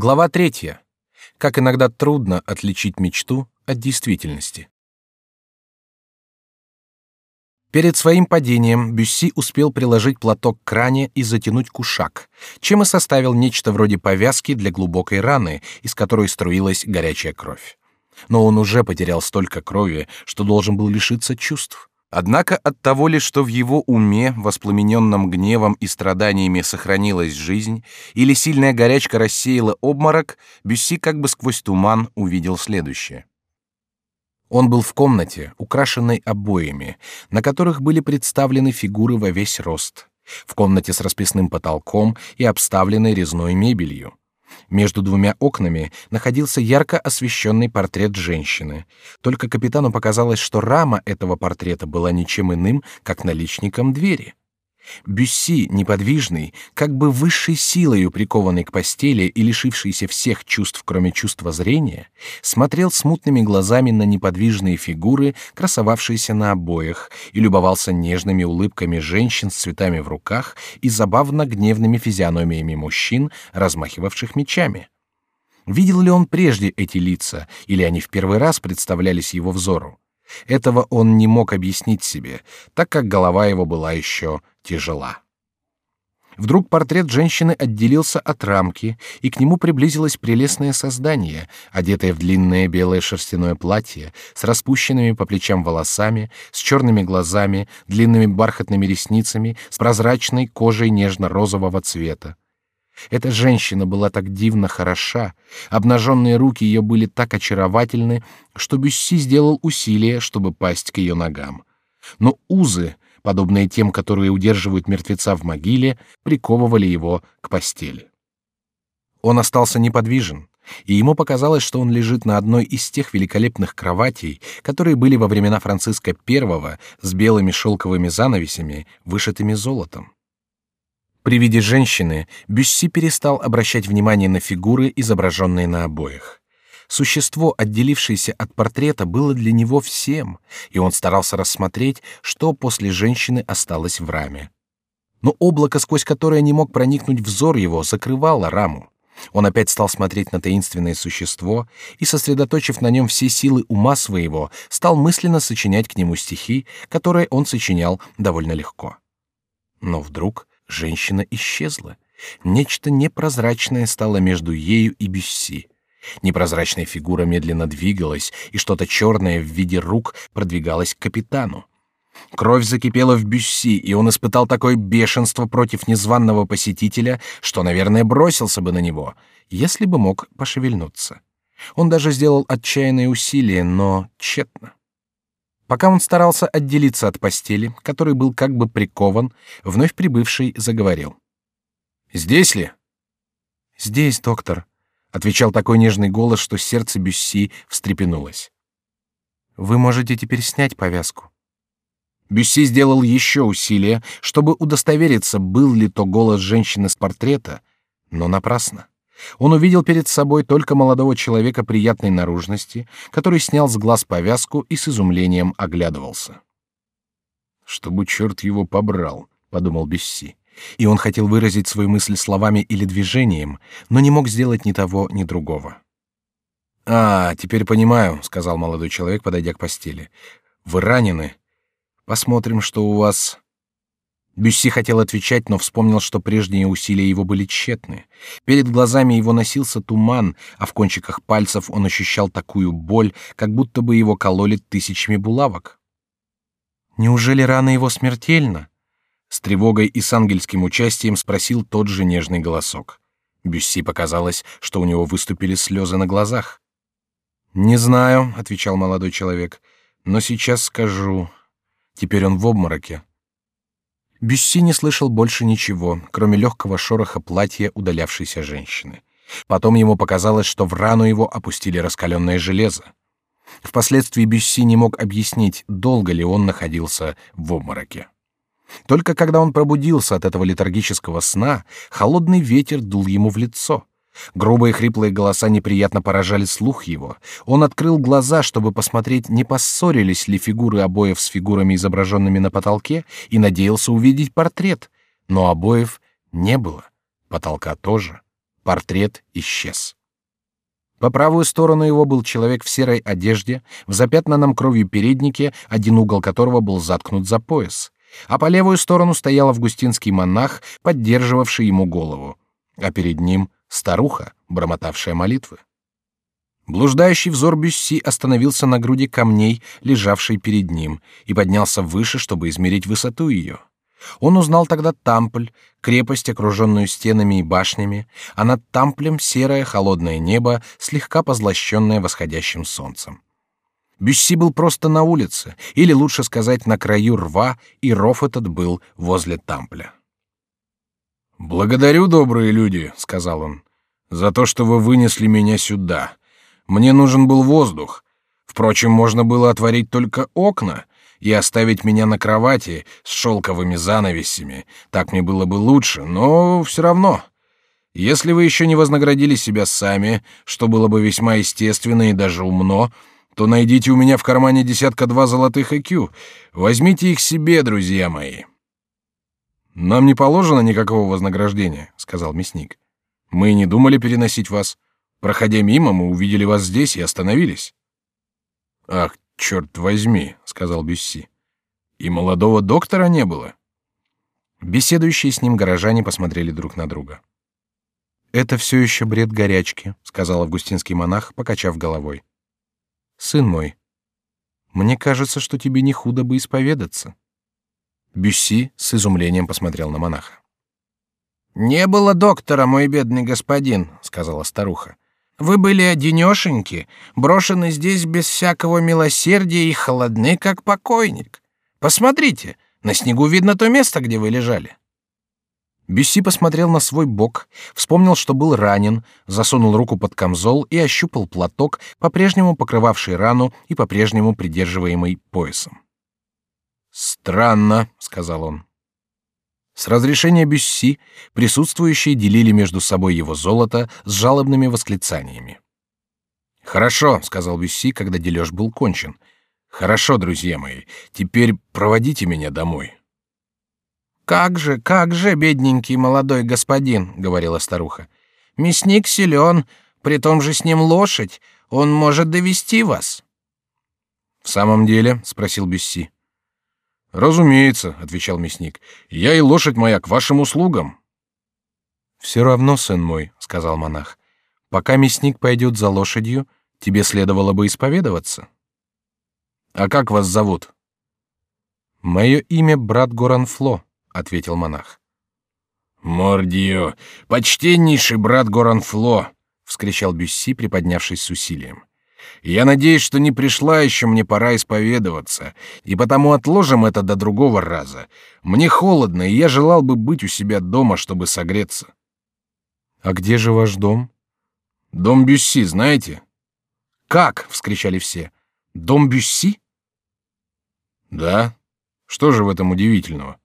Глава третья. Как иногда трудно отличить мечту от действительности. Перед своим падением Бюсси успел приложить платок к ране и затянуть кушак, чем и составил нечто вроде повязки для глубокой раны, из которой струилась горячая кровь. Но он уже потерял столько крови, что должен был лишиться чувств. Однако от того лишь, что в его уме, воспламененном гневом и страданиями, сохранилась жизнь, или сильная горячка рассеяла обморок, Бюсси как бы сквозь туман увидел следующее. Он был в комнате, украшенной обоями, на которых были представлены фигуры во весь рост, в комнате с расписным потолком и обставленной резной мебелью. Между двумя окнами находился ярко освещенный портрет женщины. Только капитану показалось, что рама этого портрета была ничем иным, как наличником двери. Бюсси, неподвижный, как бы высшей силою прикованный к постели и лишившийся всех чувств, кроме чувства зрения, смотрел смутными глазами на неподвижные фигуры, красовавшиеся на обоях, и любовался нежными улыбками женщин с цветами в руках и забавно гневными физиономиями мужчин, размахивавших мечами. Видел ли он прежде эти лица, или они в первый раз представлялись его взору? Этого он не мог объяснить себе, так как голова его была еще тяжела. Вдруг портрет женщины отделился от рамки, и к нему приблизилось прелестное создание, одетое в длинное белое шерстяное платье, с распущенными по плечам волосами, с черными глазами, длинными бархатными ресницами, с прозрачной кожей нежно-розового цвета. Эта женщина была так дивно хороша, обнаженные руки ее были так очаровательны, что Бюсси сделал усилие, чтобы пасть к ее ногам. Но узы, подобные тем, которые удерживают мертвеца в могиле, приковывали его к постели. Он остался неподвижен, и ему показалось, что он лежит на одной из тех великолепных кроватей, которые были во времена Франциска I с белыми шелковыми занавесями, вышитыми золотом. При виде женщины Бюсси перестал обращать внимание на фигуры, изображенные на обоях. Существо, отделившееся от портрета, было для него всем, и он старался рассмотреть, что после женщины осталось в раме. Но облако, сквозь которое не мог проникнуть взор его, закрывало раму. Он опять стал смотреть на таинственное существо и, сосредоточив на нем все силы ума своего, стал мысленно сочинять к нему стихи, которые он сочинял довольно легко. Но вдруг женщина исчезла. Нечто непрозрачное стало между ею и Бюсси. Непрозрачная фигура медленно двигалась, и что-то черное в виде рук продвигалось к капитану. Кровь закипела в Бюсси, и он испытал такое бешенство против незваного посетителя, что, наверное, бросился бы на него, если бы мог пошевельнуться. Он даже сделал отчаянные усилия, но тщетно. Пока он старался отделиться от постели, который был как бы прикован, вновь прибывший заговорил. «Здесь ли?» «Здесь, доктор», — отвечал такой нежный голос, что сердце Бюсси встрепенулось. «Вы можете теперь снять повязку». Бюсси сделал еще усилие, чтобы удостовериться, был ли то голос женщины с портрета, но напрасно. Он увидел перед собой только молодого человека приятной наружности, который снял с глаз повязку и с изумлением оглядывался. «Чтобы черт его побрал», — подумал Бесси. И он хотел выразить свою мысль словами или движением, но не мог сделать ни того, ни другого. «А, теперь понимаю», — сказал молодой человек, подойдя к постели. «Вы ранены? Посмотрим, что у вас...» Бюсси хотел отвечать, но вспомнил, что прежние усилия его были тщетны. Перед глазами его носился туман, а в кончиках пальцев он ощущал такую боль, как будто бы его кололи тысячами булавок. Неужели рана его смертельна? С тревогой и с ангельским участием спросил тот же нежный голосок. Бюсси показалось, что у него выступили слезы на глазах. Не знаю, отвечал молодой человек, но сейчас скажу. Теперь он в обмороке. Бюсси не слышал больше ничего, кроме легкого шороха платья удалявшейся женщины. Потом ему показалось, что в рану его опустили раскаленное железо. Впоследствии Бюсси не мог объяснить, долго ли он находился в обмороке. Только когда он пробудился от этого летаргического сна, холодный ветер дул ему в лицо. Грубые хриплые голоса неприятно поражали слух его. Он открыл глаза, чтобы посмотреть, не поссорились ли фигуры обоев с фигурами, изображенными на потолке, и надеялся увидеть портрет. Но обоев не было, потолка тоже Портрет исчез. По правую сторону его был человек в серой одежде, в запятнанном кровью переднике, один угол которого был заткнут за пояс, а по левую сторону стоял августинский монах, поддерживавший ему голову, а перед ним старуха, бормотавшая молитвы. Блуждающий взор Бюсси остановился на груди камней, лежавшей перед ним, и поднялся выше, чтобы измерить высоту ее. Он узнал тогда Тампль, крепость, окруженную стенами и башнями, а над Тамплем серое холодное небо, слегка позлощенное восходящим солнцем. Бюсси был просто на улице, или лучше сказать, на краю рва, и ров этот был возле Тампля. «Благодарю, добрые люди», — сказал он, — «за то, что вы вынесли меня сюда. Мне нужен был воздух. Впрочем, можно было отворить только окна, и оставить меня на кровати с шелковыми занавесями. Так мне было бы лучше, но все равно. Если вы еще не вознаградили себя сами, что было бы весьма естественно и даже умно, то найдите у меня в кармане десятка-два золотых IQ. Возьмите их себе, друзья мои. Нам не положено никакого вознаграждения, сказал мясник. Мы не думали переносить вас. Проходя мимо, мы увидели вас здесь и остановились. Ах, черт возьми, сказал Бюсси. И молодого доктора не было. Беседующие с ним горожане посмотрели друг на друга. Это все еще бред горячки, сказал августинский монах, покачав головой. Сын мой, мне кажется, что тебе не худо бы исповедаться. Бюсси с изумлением посмотрел на монаха. Не было доктора, мой бедный господин, сказала старуха. Вы были одинешеньки, брошены здесь без всякого милосердия и холодны, как покойник. Посмотрите, на снегу видно то место, где вы лежали. Бюсси посмотрел на свой бок, вспомнил, что был ранен, засунул руку под камзол и ощупал платок, по-прежнему покрывавший рану и по-прежнему придерживаемый поясом. «Странно», — сказал он. С разрешения Бюсси присутствующие делили между собой его золото с жалобными восклицаниями. «Хорошо», — сказал Бюсси, когда дележ был кончен. «Хорошо, друзья мои, теперь проводите меня домой». «Как же, как же, бедненький молодой господин», — говорила старуха. «Мясник силен, при том же с ним лошадь, он может довести вас». «В самом деле?» — спросил Бюсси. Разумеется, отвечал мясник. Я и лошадь моя к вашим услугам. Все равно, сын мой, сказал монах. Пока мясник пойдет за лошадью, тебе следовало бы исповедоваться. А как вас зовут? Мое имя брат Горанфло, ответил монах. Мордио, почтеннейший брат Горанфло, вскричал Бюсси, приподнявшись с усилием. Я надеюсь, что не пришла еще мне пора исповедоваться, и потому отложим это до другого раза. Мне холодно, и я желал бы быть у себя дома, чтобы согреться. А где же ваш дом? Дом Бюсси, знаете? Как? вскричали все. Дом Бюсси? Да. Что же в этом удивительного?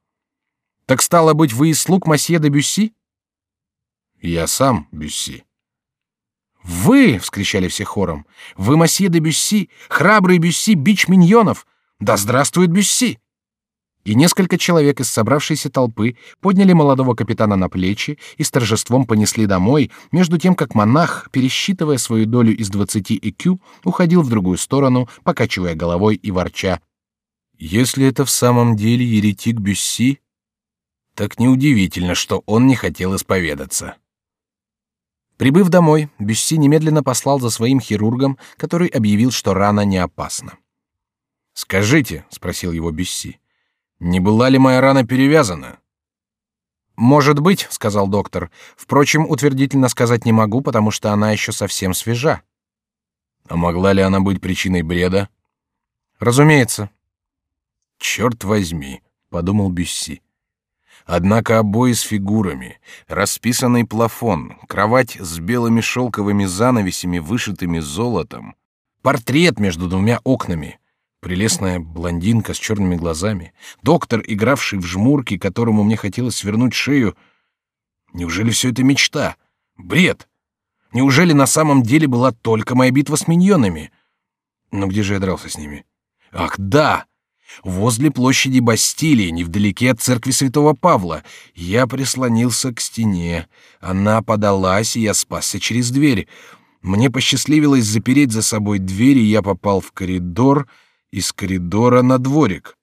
Так стало быть, вы из слуг масье де Бюсси? Я сам Бюсси. Вы, вскричали все хором, вы масье де Бюсси, храбрый Бюсси, бич миньонов. Да здравствует Бюсси! И несколько человек из собравшейся толпы подняли молодого капитана на плечи и с торжеством понесли домой, между тем как монах, пересчитывая свою долю из двадцати ЭКЮ, уходил в другую сторону, покачивая головой и ворча. Если это в самом деле еретик Бюсси, так неудивительно, что он не хотел исповедаться. Прибыв домой, Бюсси немедленно послал за своим хирургом, который объявил, что рана не опасна. «Скажите», — спросил его Бюсси, — «не была ли моя рана перевязана?» «Может быть», — сказал доктор. «Впрочем, утвердительно сказать не могу, потому что она еще совсем свежа». «А могла ли она быть причиной бреда?» «Разумеется». «Черт возьми», — подумал Бюсси. Однако обои с фигурами, расписанный плафон, кровать с белыми шелковыми занавесями, вышитыми золотом, портрет между двумя окнами, прелестная блондинка с черными глазами, доктор, игравший в жмурки, которому мне хотелось свернуть шею. Неужели все это мечта? Бред! Неужели на самом деле была только моя битва с миньонами? Но где же я дрался с ними? Ах, да! Возле площади Бастилии, невдалеке от церкви Святого Павла, я прислонился к стене. Она подалась, и я спасся через дверь. Мне посчастливилось запереть за собой дверь, и я попал в коридор, из коридора на дворик.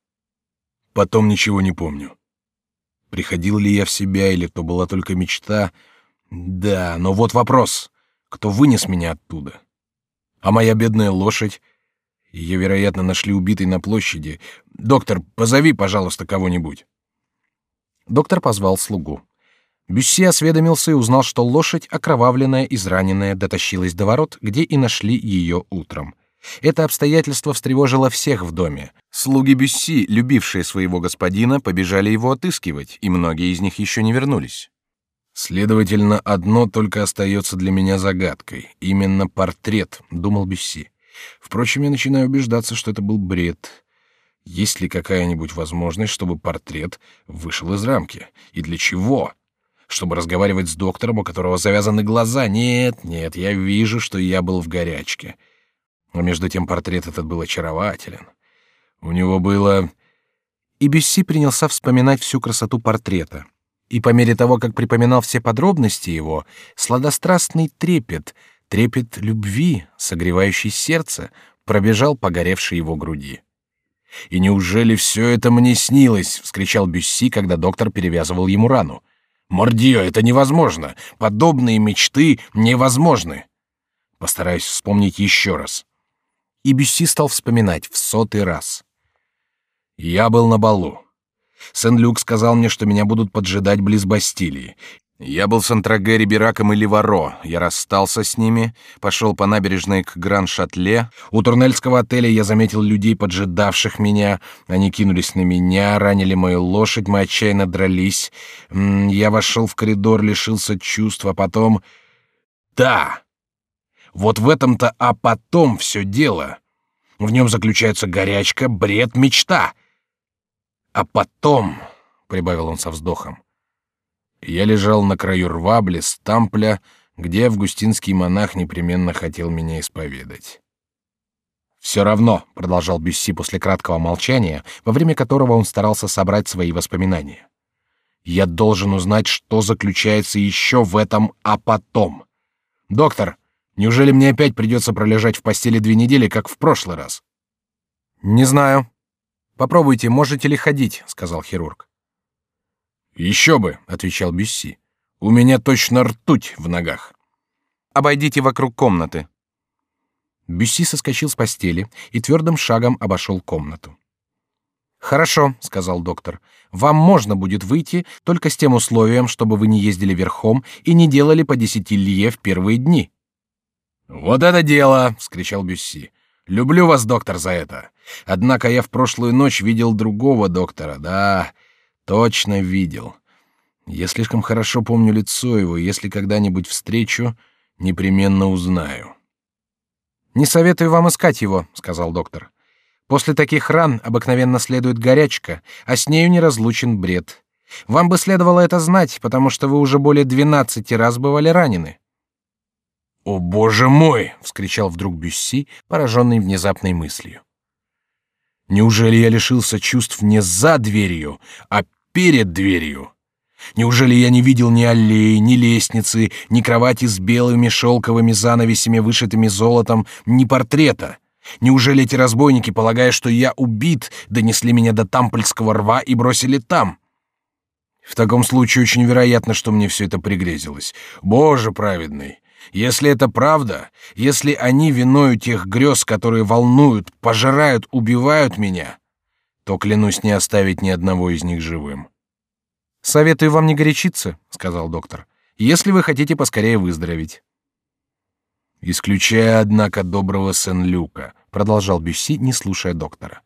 Потом ничего не помню. Приходил ли я в себя, или то была только мечта? Да, но вот вопрос. Кто вынес меня оттуда? А моя бедная лошадь? Ее, вероятно, нашли убитой на площади. Доктор, позови, пожалуйста, кого-нибудь. Доктор позвал слугу. Бюсси осведомился и узнал, что лошадь, окровавленная, израненная, дотащилась до ворот, где и нашли ее утром. Это обстоятельство встревожило всех в доме. Слуги Бюсси, любившие своего господина, побежали его отыскивать, и многие из них еще не вернулись. Следовательно, одно только остается для меня загадкой. Именно портрет, думал Бюсси. Впрочем, я начинаю убеждаться, что это был бред. Есть ли какая-нибудь возможность, чтобы портрет вышел из рамки? И для чего? Чтобы разговаривать с доктором, у которого завязаны глаза? Нет, нет, я вижу, что я был в горячке. Но между тем портрет этот был очарователен. У него было... И Бюсси принялся вспоминать всю красоту портрета. И по мере того, как припоминал все подробности его, сладострастный трепет, трепет любви, согревающий сердце, пробежал по горевшей его груди. «И неужели все это мне снилось?» — вскричал Бюсси, когда доктор перевязывал ему рану. «Мордио, это невозможно! Подобные мечты невозможны!» Постараюсь вспомнить еще раз и Бюсси стал вспоминать в сотый раз. «Я был на балу. Сен-Люк сказал мне, что меня будут поджидать близ Бастилии. Я был с Антраге, Рибераком и Ливаро. Я расстался с ними, пошел по набережной к Гран-Шатле. У Турнельского отеля я заметил людей, поджидавших меня. Они кинулись на меня, ранили мою лошадь, мы отчаянно дрались. Я вошел в коридор, лишился чувств, а потом... Да! Вот в этом-то а потом все дело. В нем заключается горячка, бред, мечта. А потом, прибавил он со вздохом, я лежал на краю рва близ Тампля, где августинский монах непременно хотел меня исповедать. Все равно, продолжал Бюсси после краткого молчания, во время которого он старался собрать свои воспоминания. Я должен узнать, что заключается еще в этом а потом. Доктор, Неужели мне опять придется пролежать в постели две недели, как в прошлый раз? Не знаю. Попробуйте, можете ли ходить, сказал хирург. Еще бы, отвечал Бюсси. У меня точно ртуть в ногах. Обойдите вокруг комнаты. Бюсси соскочил с постели и твердым шагом обошел комнату. Хорошо, сказал доктор. Вам можно будет выйти только с тем условием, чтобы вы не ездили верхом и не делали по десяти лье в первые дни. Вот это дело, вскричал Бюсси. Люблю вас, доктор, за это. Однако я в прошлую ночь видел другого доктора. Да, точно видел. Я слишком хорошо помню лицо его, и если когда-нибудь встречу, непременно узнаю. Не советую вам искать его, сказал доктор. После таких ран обыкновенно следует горячка, а с нею неразлучен бред. Вам бы следовало это знать, потому что вы уже более двенадцати раз бывали ранены. «О, боже мой!» — вскричал вдруг Бюсси, пораженный внезапной мыслью. «Неужели я лишился чувств не за дверью, а перед дверью? Неужели я не видел ни аллеи, ни лестницы, ни кровати с белыми шелковыми занавесями, вышитыми золотом, ни портрета? Неужели эти разбойники, полагая, что я убит, донесли меня до Тампольского рва и бросили там?» В таком случае очень вероятно, что мне все это пригрезилось. Боже праведный! Если это правда, если они виною тех грез, которые волнуют, пожирают, убивают меня, то клянусь не оставить ни одного из них живым. Советую вам не горячиться, сказал доктор, если вы хотите поскорее выздороветь. Исключая, однако, доброго Сен-Люка, продолжал Бюсси, не слушая доктора.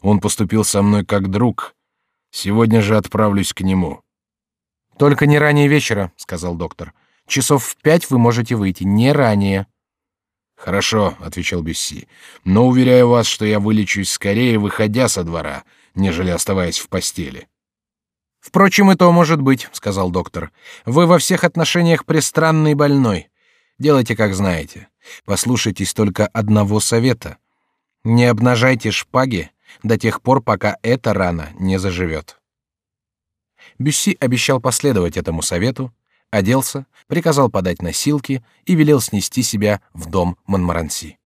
Он поступил со мной как друг. Сегодня же отправлюсь к нему. Только не ранее вечера, сказал доктор. Часов в пять вы можете выйти, не ранее. Хорошо, отвечал Бюсси. Но уверяю вас, что я вылечусь скорее, выходя со двора, нежели оставаясь в постели. Впрочем, и то может быть, сказал доктор. Вы во всех отношениях пристранный больной. Делайте, как знаете. Послушайтесь только одного совета. Не обнажайте шпаги, до тех пор, пока эта рана не заживет. Бюсси обещал последовать этому совету, оделся, приказал подать носилки и велел снести себя в дом Монмаранси.